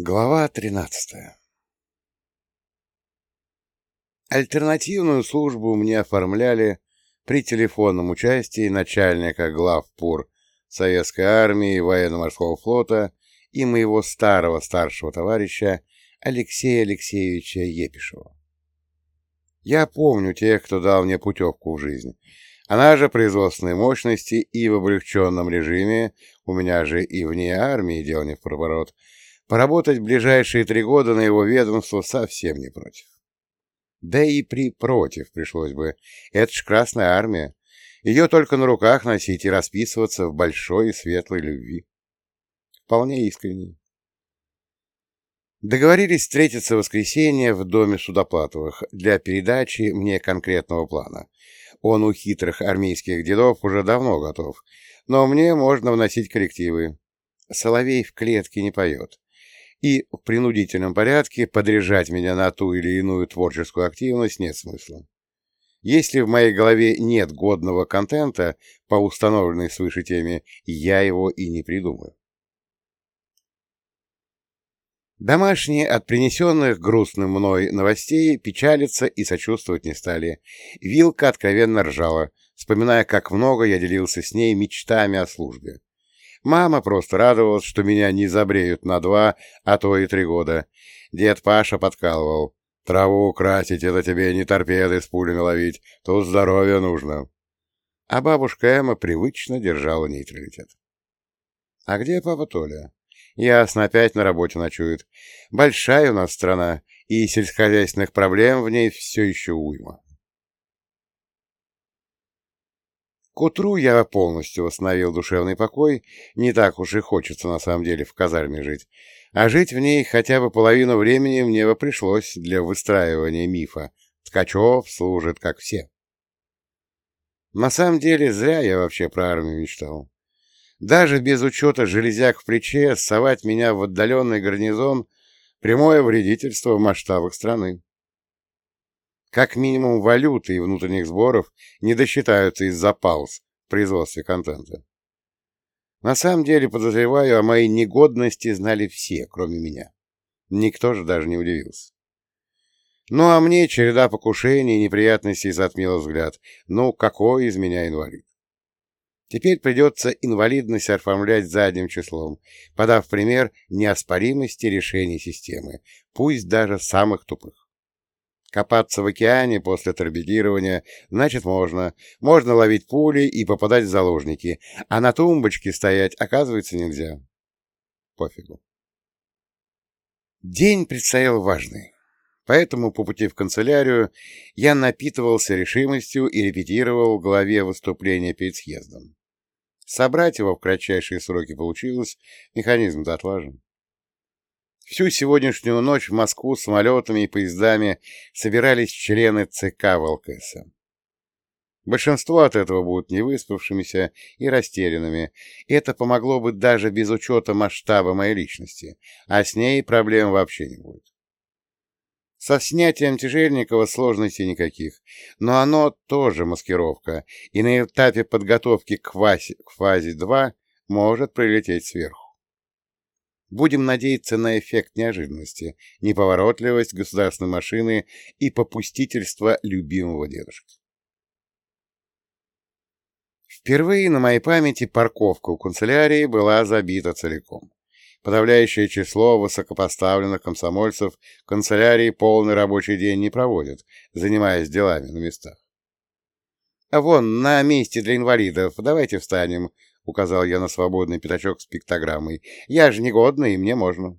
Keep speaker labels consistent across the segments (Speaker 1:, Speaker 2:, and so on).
Speaker 1: Глава 13 Альтернативную службу мне оформляли при телефонном участии начальника главпур Советской армии военно-морского флота и моего старого старшего товарища Алексея Алексеевича Епишева. Я помню тех, кто дал мне путевку в жизнь. Она же производственной мощности и в облегченном режиме, у меня же и вне армии дел не в проворот, поработать ближайшие три года на его ведомство совсем не против. Да и при против пришлось бы. Это ж Красная Армия. Ее только на руках носить и расписываться в большой и светлой любви. Вполне искренней. Договорились встретиться в воскресенье в доме Судоплатовых для передачи мне конкретного плана. Он у хитрых армейских дедов уже давно готов, но мне можно вносить коррективы. Соловей в клетке не поет. И в принудительном порядке подряжать меня на ту или иную творческую активность нет смысла. Если в моей голове нет годного контента по установленной свыше теме, я его и не придумаю. Домашние от принесенных грустным мной новостей печалиться и сочувствовать не стали. Вилка откровенно ржала, вспоминая, как много я делился с ней мечтами о службе. Мама просто радовалась, что меня не забреют на два, а то и три года. Дед Паша подкалывал. Траву красить — это тебе не торпеды с пулями ловить, тут здоровье нужно. А бабушка Эмма привычно держала нейтралитет. А где папа Толя? Ясно, опять на работе ночует. Большая у нас страна, и сельскохозяйственных проблем в ней все еще уйма. К утру я полностью восстановил душевный покой, не так уж и хочется на самом деле в казарме жить, а жить в ней хотя бы половину времени мне бы пришлось для выстраивания мифа «Ткачев служит как все». На самом деле зря я вообще про армию мечтал. Даже без учета железяк в плече совать меня в отдаленный гарнизон — прямое вредительство в масштабах страны. Как минимум валюты и внутренних сборов не досчитаются из-за пауз в производстве контента. На самом деле, подозреваю, о моей негодности знали все, кроме меня. Никто же даже не удивился. Ну, а мне череда покушений и неприятностей затмила взгляд. Ну, какой из меня инвалид? Теперь придется инвалидность оформлять задним числом, подав пример неоспоримости решений системы, пусть даже самых тупых. Копаться в океане после торпедирования, значит, можно. Можно ловить пули и попадать в заложники, а на тумбочке стоять, оказывается, нельзя. Пофигу. День предстоял важный. Поэтому по пути в канцелярию я напитывался решимостью и репетировал в голове выступление перед съездом. Собрать его в кратчайшие сроки получилось, механизм-то отлажен. Всю сегодняшнюю ночь в Москву самолетами и поездами собирались члены ЦК ВЛКС. Большинство от этого будут невыспавшимися и растерянными, это помогло бы даже без учета масштаба моей личности, а с ней проблем вообще не будет. Со снятием Тяжельникова сложностей никаких, но оно тоже маскировка, и на этапе подготовки к фазе, к фазе 2 может прилететь сверху. Будем надеяться на эффект неожиданности, неповоротливость государственной машины и попустительство любимого дедушки. Впервые на моей памяти парковка у канцелярии была забита целиком. Подавляющее число высокопоставленных комсомольцев канцелярии полный рабочий день не проводят, занимаясь делами на местах. А вон, на месте для инвалидов, давайте встанем, — указал я на свободный пятачок с пиктограммой. Я же негодный, и мне можно.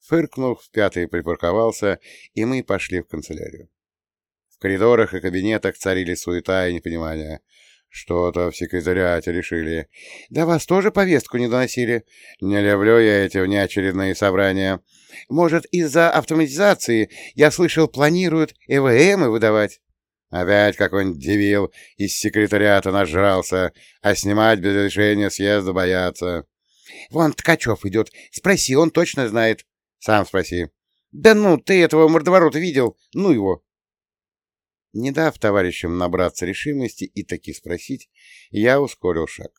Speaker 1: Фыркнув, пятый припарковался, и мы пошли в канцелярию. В коридорах и кабинетах царили суета и непонимание. Что-то в секретариате решили. Да вас тоже повестку не доносили? Не люблю я эти внеочередные собрания. Может, из-за автоматизации, я слышал, планируют ЭВМы выдавать? Опять какой-нибудь дебил из секретариата нажрался, а снимать без решения съезда боятся. Вон Ткачев идет. Спроси, он точно знает. Сам спроси. Да ну, ты этого мордоворота видел? Ну его. Не дав товарищам набраться решимости и таки спросить, я ускорил шаг.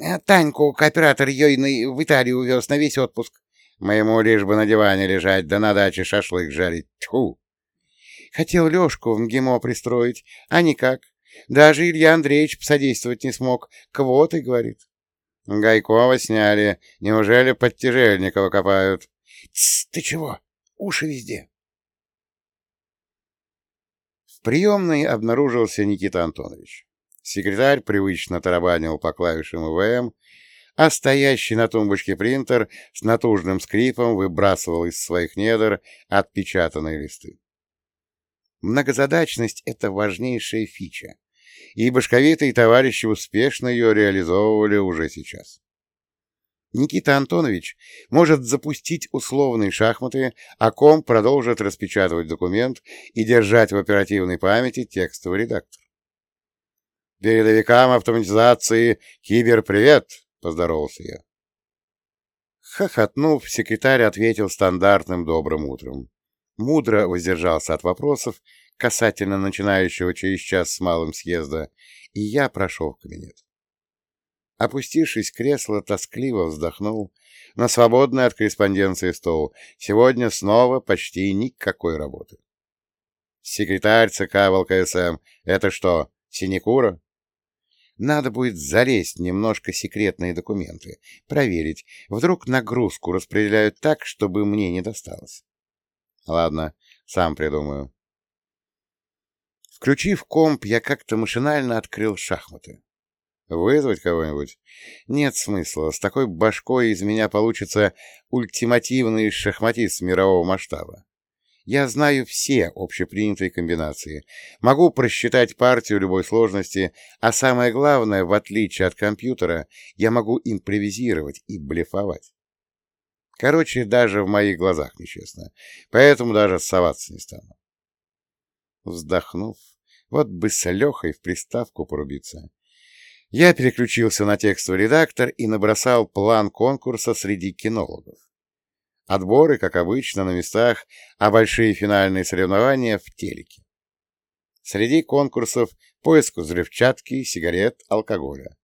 Speaker 1: «Э, — Таньку кооператор Йойный в Италию увез на весь отпуск. Моему лишь бы на диване лежать, да на даче шашлык жарить. Тьфу!
Speaker 2: Хотел Лешку в МГИМО пристроить, а никак. Даже Илья Андреевич содействовать не смог. Квоты, говорит.
Speaker 1: Гайкова сняли. Неужели подтяжельникова копают?
Speaker 2: Тсс, ты чего? Уши везде.
Speaker 1: В приемной обнаружился Никита Антонович. Секретарь привычно тарабанил по клавишам ИВМ, а стоящий на тумбочке принтер с натужным скрипом выбрасывал из своих недр отпечатанные листы. Многозадачность — это важнейшая фича, и башковитые товарищи успешно ее реализовывали уже сейчас. Никита Антонович может запустить условные шахматы, а ком продолжит распечатывать документ и держать в оперативной памяти текстовый редактор. «Передовикам автоматизации киберпривет!» — поздоровался я. Хохотнув, секретарь ответил стандартным добрым утром. Мудро воздержался от вопросов касательно начинающего через час с малым съезда, и я прошел в кабинет. Опустившись в кресло, тоскливо вздохнул на свободный от корреспонденции стол. Сегодня снова почти никакой работы. Секретарь ЦК ВЛКСМ — это что, синекура? Надо будет залезть немножко секретные документы, проверить. Вдруг нагрузку распределяют так, чтобы мне не досталось. Ладно, сам придумаю. Включив комп, я как-то машинально открыл шахматы. Вызвать кого-нибудь? Нет смысла. С такой башкой из меня получится ультимативный шахматист мирового масштаба. Я знаю все общепринятые комбинации, могу просчитать партию любой сложности, а самое главное, в отличие от компьютера, я могу импровизировать и блефовать. Короче, даже в моих глазах нечестно, поэтому даже соваться не стану. Вздохнув, вот бы с Лехой в приставку порубиться. Я переключился на текстовый редактор и набросал план конкурса среди кинологов. Отборы, как обычно, на местах, а большие финальные соревнования в телеке. Среди конкурсов поиск взрывчатки, сигарет, алкоголя.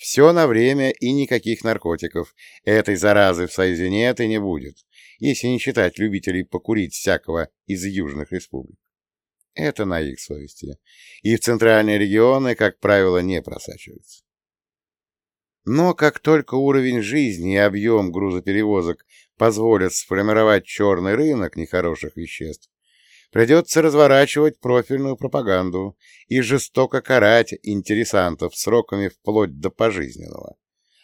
Speaker 1: Все на время и никаких наркотиков. Этой заразы в Союзе нет и не будет, если не считать любителей покурить всякого из южных республик. Это на их совести. И в центральные регионы, как правило, не просачивается. Но как только уровень жизни и объем грузоперевозок позволят сформировать черный рынок нехороших веществ, придется разворачивать профильную пропаганду и жестоко карать интересантов сроками вплоть до пожизненного,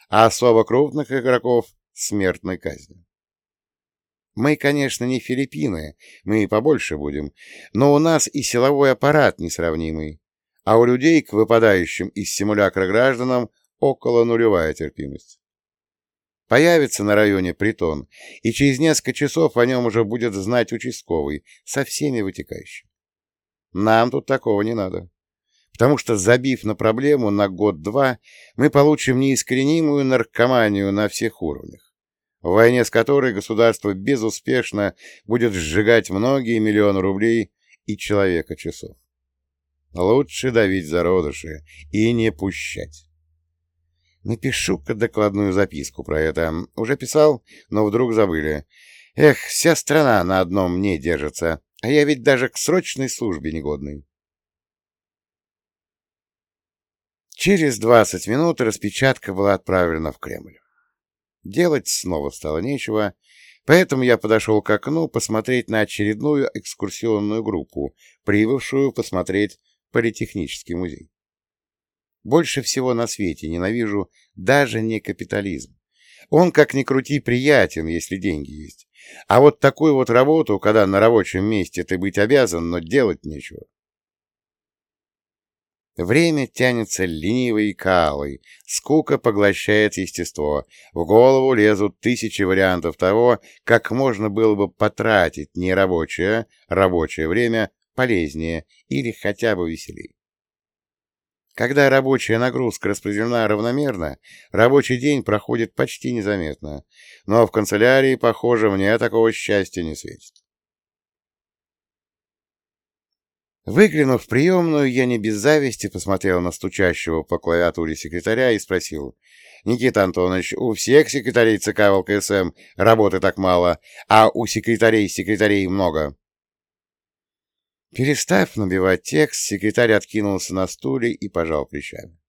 Speaker 1: а особо крупных игроков — смертной казни. Мы, конечно, не Филиппины, мы побольше будем, но у нас и силовой аппарат несравнимый, а у людей к выпадающим из симулякра гражданам около нулевая терпимость. Появится на районе притон, и через несколько часов о нем уже будет знать участковый со всеми вытекающими. Нам тут такого не надо, потому что, забив на проблему на год-два, мы получим неискоренимую наркоманию на всех уровнях в войне с которой государство безуспешно будет сжигать многие миллионы рублей и человека часов. Лучше давить зародыши и не пущать. Напишу-ка докладную записку про это. Уже писал, но вдруг забыли. Эх, вся страна на одном мне держится, а я ведь даже к срочной службе негодный. Через двадцать минут распечатка была отправлена в Кремль. Делать снова стало нечего, поэтому я подошел к окну посмотреть на очередную экскурсионную группу, прибывшую посмотреть Политехнический музей. Больше всего на свете ненавижу даже не капитализм. Он, как ни крути, приятен, если деньги есть. А вот такую вот работу, когда на рабочем месте ты быть обязан, но делать нечего, Время тянется ленивой калой, скука поглощает естество, в голову лезут тысячи вариантов того, как можно было бы потратить нерабочее, рабочее время полезнее или хотя бы веселее. Когда рабочая нагрузка распределена равномерно, рабочий день проходит почти незаметно, но в канцелярии, похоже, мне такого счастья не светит. Выглянув в приемную, я не без зависти посмотрел на стучащего по клавиатуре секретаря и спросил, Никита Антонович, у всех секретарей ЦК ВЛКСМ работы так мало, а у секретарей секретарей много.
Speaker 2: Перестав набивать текст, секретарь откинулся на стуле и пожал плечами.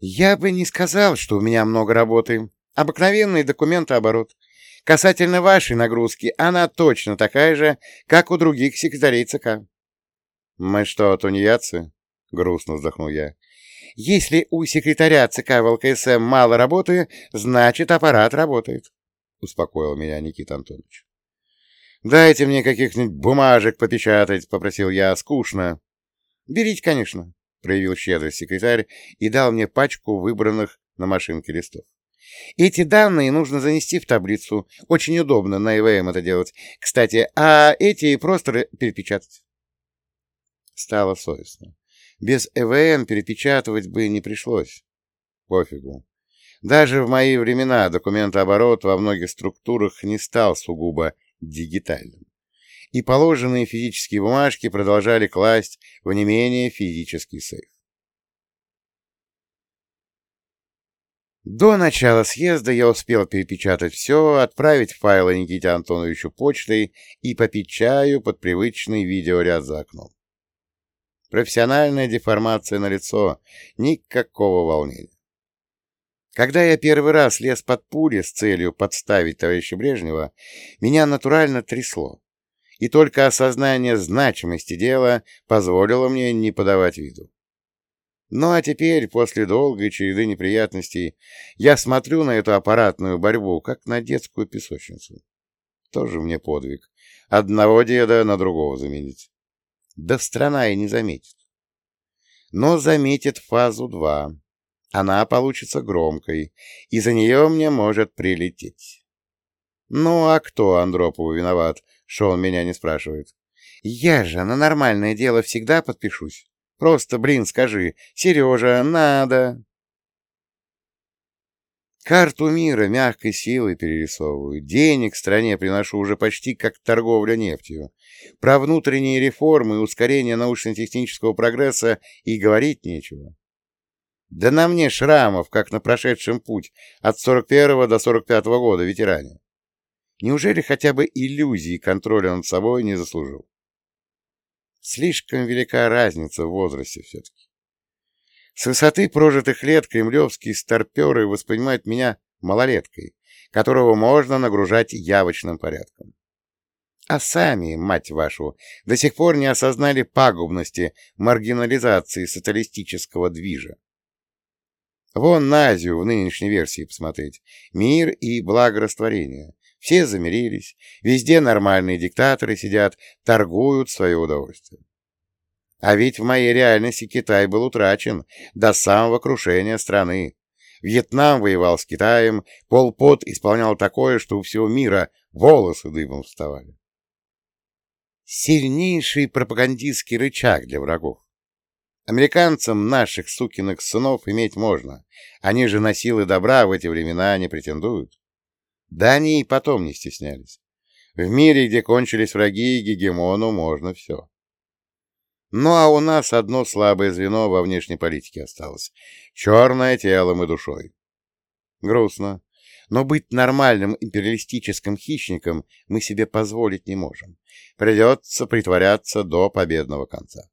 Speaker 2: «Я бы не сказал, что у меня много работы. Обыкновенный документооборот. Касательно вашей нагрузки, она точно такая же, как у других секретарей ЦК».
Speaker 1: «Мы что, тунеядцы?» — грустно вздохнул я.
Speaker 2: «Если у секретаря ЦК ВЛКСМ мало работы, значит, аппарат работает», — успокоил меня Никита Антонович.
Speaker 1: «Дайте мне каких-нибудь бумажек попечатать», — попросил я, — «скучно».
Speaker 2: «Берите, конечно», — проявил щедрость секретарь и дал мне пачку выбранных на машинке листов. Эти данные нужно занести в таблицу. Очень удобно на ИВМ это делать. Кстати, а эти просто перепечатать. Стало совестно. Без ЭВМ перепечатывать бы не пришлось.
Speaker 1: Пофигу. Даже в мои времена документооборот во многих структурах не стал сугубо дигитальным. И положенные физические бумажки продолжали класть в не менее физический сейф.
Speaker 2: До начала съезда я успел перепечатать все, отправить файлы Никите Антоновичу почтой и попить чаю под привычный видеоряд за окном. Профессиональная деформация на лицо, никакого волнения. Когда я первый раз лез под пули с целью подставить товарища Брежнева, меня натурально трясло, и только осознание значимости дела позволило мне не подавать виду. Ну а теперь, после долгой череды неприятностей, я смотрю на эту аппаратную борьбу, как на детскую песочницу. Тоже мне подвиг. Одного деда на другого заменить. Да страна и не заметит. Но заметит фазу 2. Она получится громкой, и за нее мне может прилететь. Ну, а кто Андропову виноват, что он меня не спрашивает? Я же на нормальное дело всегда подпишусь. Просто, блин, скажи, Сережа, надо. Карту мира мягкой силой перерисовываю, денег стране приношу уже почти как торговля нефтью. Про внутренние реформы и ускорение научно-технического прогресса и говорить нечего. Да на мне шрамов, как на прошедшем путь, от 41 до 45 -го года ветеране. Неужели хотя бы иллюзии контроля над собой не заслужил? Слишком велика разница в возрасте все-таки. С высоты прожитых лет кремлевские старперы воспринимают меня малолеткой, которого можно нагружать явочным порядком. А сами, мать вашу, до сих пор не осознали пагубности маргинализации социалистического движа. Вон на Азию в нынешней версии посмотреть. Мир и благорастворение. Все замирились, везде нормальные диктаторы сидят, торгуют свое удовольствие. А ведь в моей реальности Китай был утрачен до самого крушения страны. Вьетнам воевал с Китаем, Пол Пот исполнял такое, что у всего мира волосы дыбом вставали. Сильнейший пропагандистский рычаг для врагов. Американцам наших сукиных сынов иметь можно. Они же на силы добра в эти времена не претендуют. Да они и потом не стеснялись. В мире, где кончились враги, гегемону можно все. Ну а у нас одно слабое звено во внешней политике осталось. Черное телом и душой. Грустно. Но быть нормальным империалистическим хищником мы себе позволить не можем. Придется притворяться до победного конца.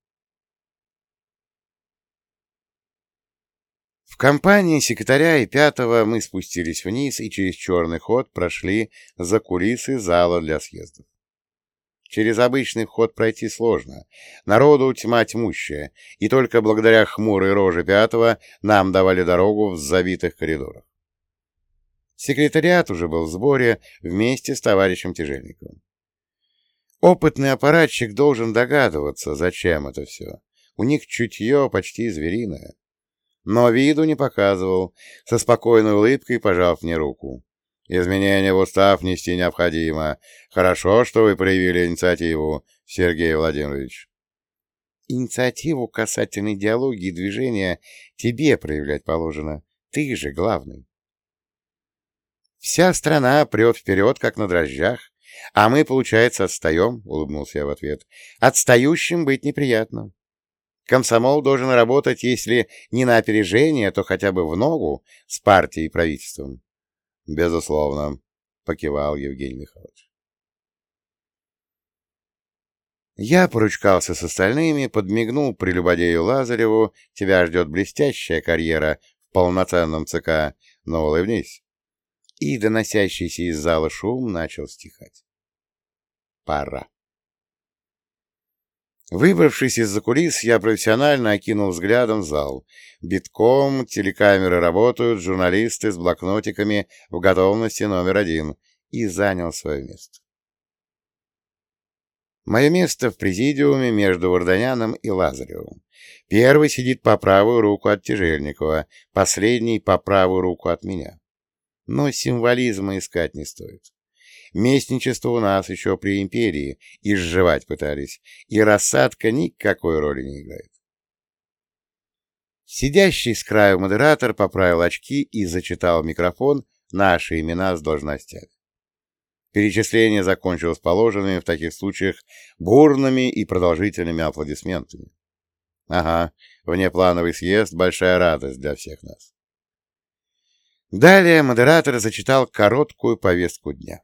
Speaker 2: Компании секретаря и пятого мы спустились вниз и через черный ход прошли за кулисы зала для съездов. Через обычный вход пройти сложно. Народу тьма тьмущая, и только благодаря хмурой роже пятого нам давали дорогу в забитых коридорах. Секретариат уже был в сборе вместе с товарищем Тяжельниковым. Опытный аппаратчик должен догадываться, зачем это все. У них чутье почти звериное но виду не показывал, со спокойной улыбкой пожав мне руку. «Изменения в устав нести необходимо. Хорошо, что вы проявили инициативу, Сергей Владимирович». «Инициативу касательно идеологии движения тебе проявлять положено. Ты же главный». «Вся страна прет вперед, как на дрожжах, а мы, получается, отстаем», — улыбнулся я в ответ. «Отстающим быть неприятно». Комсомол должен работать, если не на опережение, то хотя бы в ногу с партией и правительством.
Speaker 1: — Безусловно, — покивал Евгений Михайлович.
Speaker 2: Я поручкался с остальными, подмигнул прелюбодею Лазареву, тебя ждет блестящая карьера в полноценном ЦК, но улыбнись. И доносящийся из зала шум начал стихать. Пора. Выбравшись из-за кулис, я профессионально окинул взглядом зал. Битком, телекамеры работают, журналисты с блокнотиками в готовности номер один. И занял свое место. Мое место в президиуме между Варданяном и Лазаревым. Первый сидит по правую руку от Тяжельникова, последний по правую руку от меня. Но символизма искать не стоит. Местничество у нас еще при империи, изживать пытались, и рассадка никакой роли не играет. Сидящий с краю модератор поправил очки и зачитал в микрофон наши имена с должностями. Перечисление закончилось положенными в таких случаях бурными и продолжительными аплодисментами. Ага, внеплановый съезд — большая радость для всех нас. Далее модератор зачитал короткую повестку дня.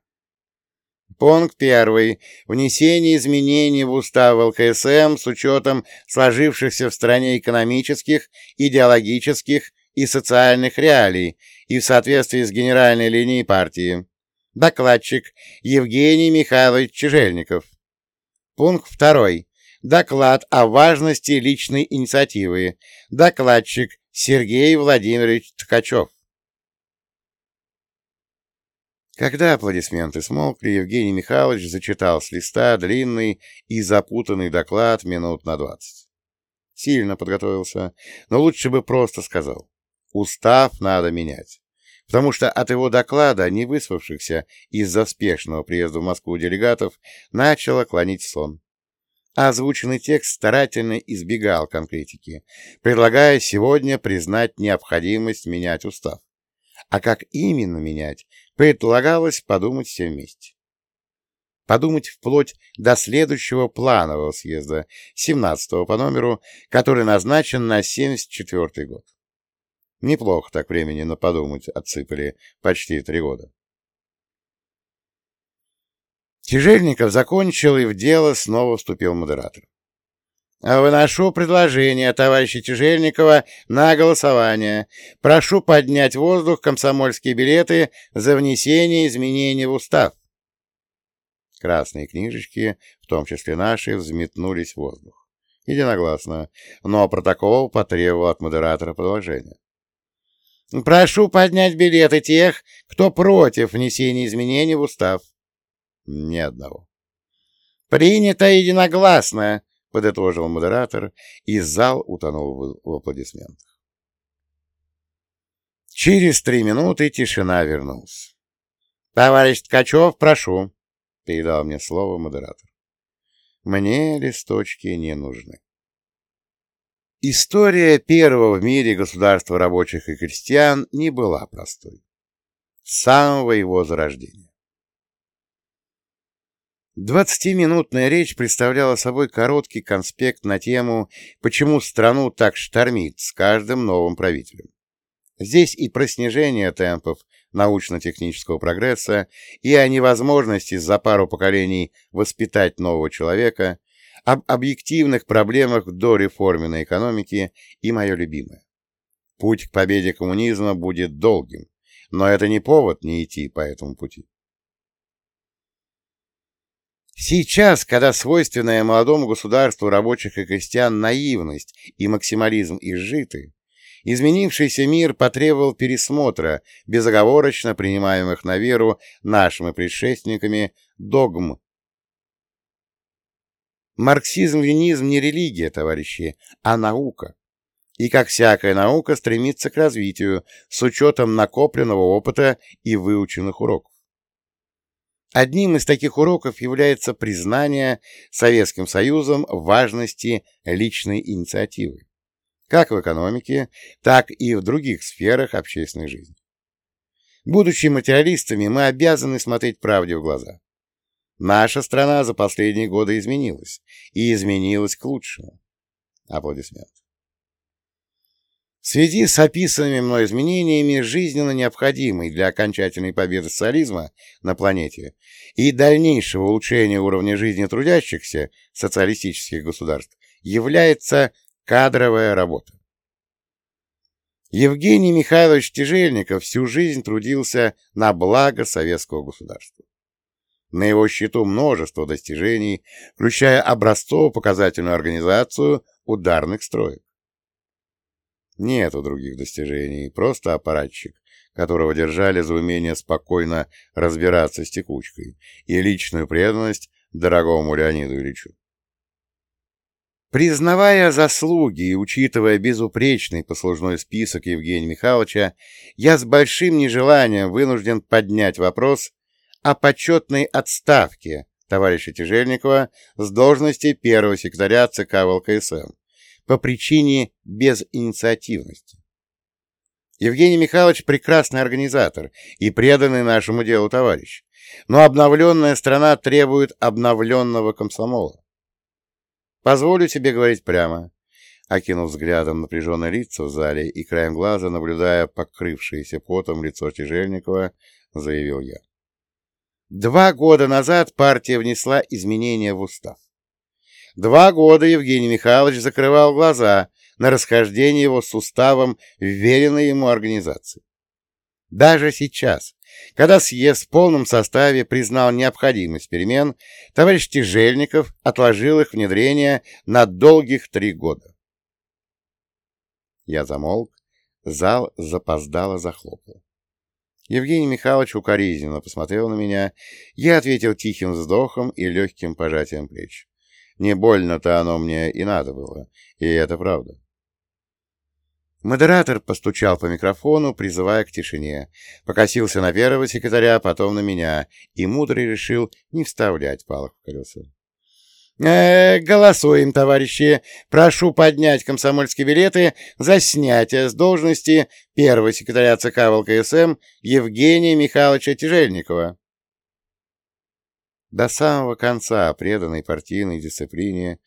Speaker 2: Пункт первый. Внесение изменений в устав ЛКСМ с учетом сложившихся в стране экономических, идеологических и социальных реалий и в соответствии с генеральной линией партии. Докладчик Евгений Михайлович Чижельников. Пункт второй. Доклад о важности личной инициативы. Докладчик Сергей Владимирович Ткачев. Когда аплодисменты смолкли, Евгений Михайлович зачитал с листа длинный и запутанный доклад минут на двадцать. Сильно подготовился, но лучше бы просто сказал. Устав надо менять. Потому что от его доклада, не выспавшихся из-за спешного приезда в Москву делегатов, начало клонить сон. Озвученный текст старательно избегал конкретики, предлагая сегодня признать необходимость менять устав. А как именно менять, предлагалось подумать все вместе. Подумать вплоть до следующего планового съезда, 17-го по номеру, который назначен на 74-й год. Неплохо так времени на подумать отсыпали почти три года. Тяжельников закончил, и в дело снова вступил модератор. Выношу предложение товарища Тяжельникова на голосование. Прошу поднять в воздух комсомольские билеты за внесение изменений в устав. Красные книжечки, в том числе наши, взметнулись в воздух. Единогласно, но протокол потребовал от модератора продолжения. Прошу поднять билеты тех, кто против внесения изменений в устав. Ни одного. Принято единогласно, — подытожил модератор, и зал утонул в аплодисментах. Через три минуты тишина вернулась. — Товарищ Ткачев, прошу, — передал мне слово модератор. Мне листочки не нужны. История первого в мире государства рабочих и крестьян не была простой. С самого его зарождения. Двадцатиминутная речь представляла собой короткий конспект на тему «Почему страну так штормит с каждым новым правителем?». Здесь и про снижение темпов научно-технического прогресса, и о невозможности за пару поколений воспитать нового человека, об объективных проблемах до реформенной экономики и мое любимое. Путь к победе коммунизма будет долгим, но это не повод не идти по этому пути. Сейчас, когда свойственная молодому государству рабочих и крестьян наивность и максимализм изжиты, изменившийся мир потребовал пересмотра безоговорочно принимаемых на веру нашими предшественниками догм. Марксизм-ленизм не религия, товарищи, а наука. И, как всякая наука, стремится к развитию с учетом накопленного опыта и выученных уроков. Одним из таких уроков является признание Советским Союзом важности личной инициативы, как в экономике, так и в других сферах общественной жизни. Будучи материалистами, мы обязаны смотреть правде в глаза. Наша страна за последние годы изменилась, и изменилась к лучшему. Аплодисмент. В связи с описанными мной изменениями, жизненно необходимой для окончательной победы социализма на планете и дальнейшего улучшения уровня жизни трудящихся социалистических государств является кадровая работа. Евгений Михайлович Тяжельников всю жизнь трудился на благо советского государства. На его счету множество достижений, включая образцово-показательную организацию ударных строек. Нету других достижений, просто аппаратчик, которого держали за умение спокойно разбираться с текучкой и личную преданность дорогому Леониду Ильичу. Признавая заслуги и учитывая безупречный послужной список Евгения Михайловича, я с большим нежеланием вынужден поднять вопрос о почетной отставке товарища Тяжельникова с должности первого секретаря ЦК ВЛКСМ по причине безинициативности. Евгений Михайлович прекрасный организатор и преданный нашему делу товарищ, но обновленная страна требует обновленного комсомола. Позволю себе говорить прямо, окинув взглядом напряженное лицо в зале и краем глаза, наблюдая покрывшееся потом лицо Тяжельникова, заявил я. Два года назад партия внесла изменения в устав. Два года Евгений Михайлович закрывал глаза на расхождение его с уставом вверенной ему организации. Даже сейчас, когда съезд в полном составе признал необходимость перемен, товарищ Тяжельников отложил их внедрение на долгих три года. Я замолк, зал запоздало захлопал. Евгений Михайлович укоризненно посмотрел на меня, я ответил тихим вздохом и легким пожатием плеч. Не больно-то оно мне и надо было, и это правда. Модератор постучал по микрофону, призывая к тишине, покосился на первого секретаря, потом на меня, и мудрый решил не вставлять палок в колеса. «Э, «Голосуем, товарищи. Прошу поднять комсомольские билеты за снятие с должности первого секретаря ЦК ВЛКСМ Евгения Михайловича Тяжельникова». До самого конца преданной партийной дисциплине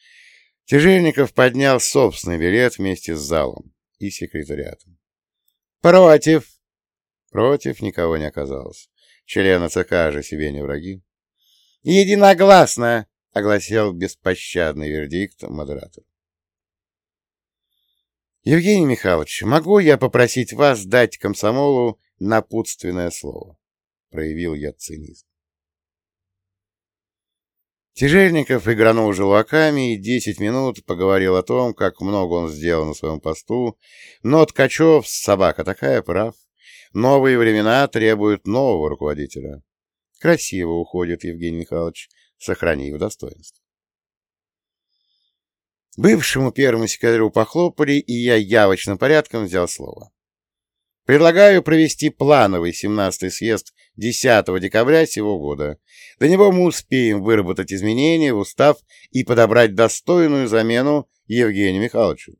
Speaker 2: Тяжельников поднял собственный билет вместе с залом и секретариатом. «Против!» Против никого не оказалось. Члены ЦК же себе не враги. «Единогласно!» — огласил беспощадный вердикт модератор. «Евгений Михайлович, могу я попросить вас дать комсомолу напутственное слово?» — проявил я цинизм. Тяжельников игранул желваками и десять минут поговорил о том, как много он сделал на своем посту, но Ткачев, собака такая, прав. Новые времена требуют нового руководителя. Красиво уходит Евгений Михайлович, сохранив достоинство. Бывшему первому секретарю похлопали, и я явочным порядком взял слово. Предлагаю провести плановый 17-й съезд 10 декабря сего года. До него мы успеем выработать изменения в устав и подобрать достойную замену Евгению Михайловичу.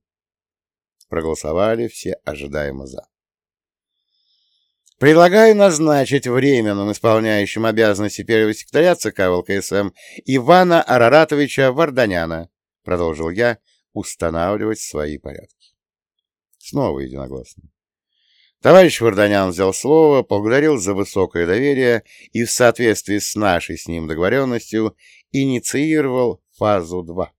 Speaker 2: Проголосовали все ожидаемо за. Предлагаю назначить временным исполняющим обязанности первого секретаря ЦК ВЛКСМ Ивана Араратовича Варданяна, продолжил я устанавливать свои порядки. Снова единогласно. Товарищ Варданян взял слово, поблагодарил за высокое доверие и в соответствии с нашей с ним договоренностью инициировал фазу 2.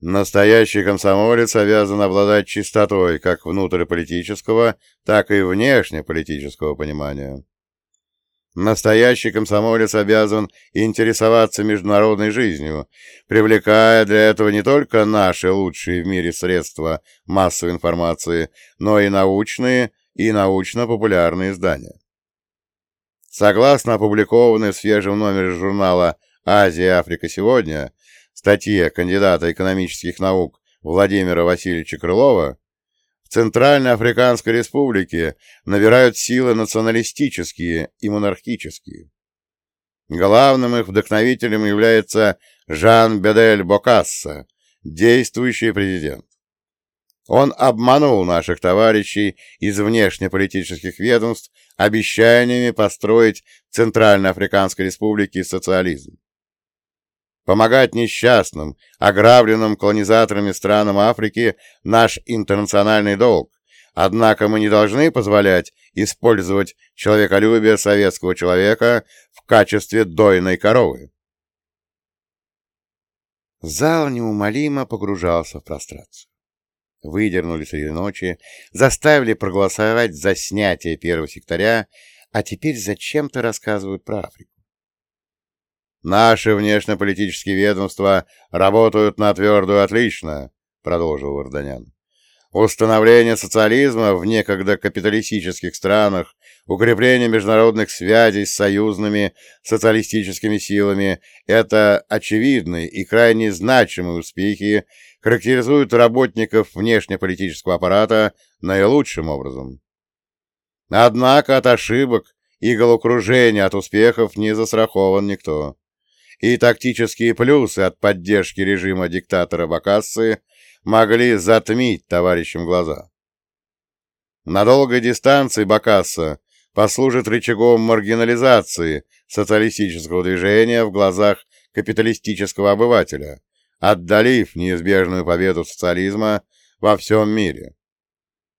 Speaker 2: Настоящий комсомолец обязан обладать чистотой как внутриполитического, так и внешнеполитического понимания. Настоящий комсомолец обязан интересоваться международной жизнью, привлекая для этого не только наши лучшие в мире средства массовой информации, но и научные и научно-популярные издания. Согласно опубликованной в свежем номере журнала «Азия Африка сегодня» статье кандидата экономических наук Владимира Васильевича Крылова, в Центральной Африканской Республике набирают силы националистические и монархические. Главным их вдохновителем является Жан Бедель Бокасса, действующий президент. Он обманул наших товарищей из внешнеполитических ведомств обещаниями построить в Центральной Африканской Республике социализм.
Speaker 1: Помогать несчастным, ограбленным колонизаторами странам Африки – наш интернациональный долг. Однако мы не должны позволять использовать человеколюбие советского человека в качестве дойной коровы.
Speaker 2: Зал неумолимо погружался в прострацию. Выдернули среди ночи, заставили проголосовать за снятие первого сектаря, а теперь зачем-то рассказывают про Африку.
Speaker 1: «Наши внешнеполитические ведомства работают на твердую отлично», — продолжил Варданян. «Установление социализма в некогда капиталистических странах, укрепление международных связей с союзными социалистическими силами — это очевидные и крайне значимые успехи, характеризуют работников внешнеполитического аппарата наилучшим образом. Однако от ошибок и головокружения от успехов не застрахован никто. И тактические плюсы от поддержки режима диктатора Бакассы могли затмить товарищам глаза. На долгой дистанции Бакасса послужит рычагом маргинализации социалистического движения в глазах капиталистического обывателя, отдалив неизбежную победу социализма во всем мире.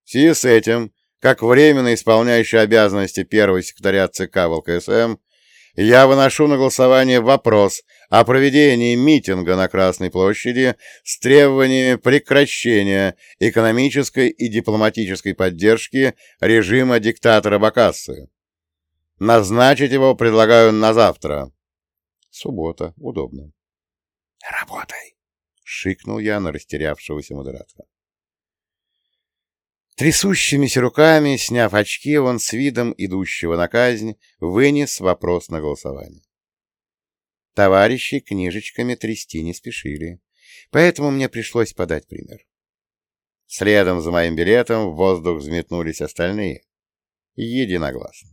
Speaker 1: В связи с этим, как временно исполняющий обязанности первого секретаря ЦК ВЛКСМ, я выношу на голосование вопрос о проведении митинга на Красной площади с требованиями прекращения экономической и дипломатической поддержки режима диктатора Бакассы. Назначить его предлагаю на завтра. Суббота. Удобно.
Speaker 2: «Работай!» — шикнул я на растерявшегося модератора. Трясущимися руками, сняв очки, он с видом идущего на казнь вынес вопрос на голосование. Товарищи книжечками трясти не спешили, поэтому мне пришлось подать пример. Следом за моим билетом в воздух взметнулись остальные. Единогласно.